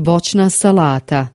voćna salata.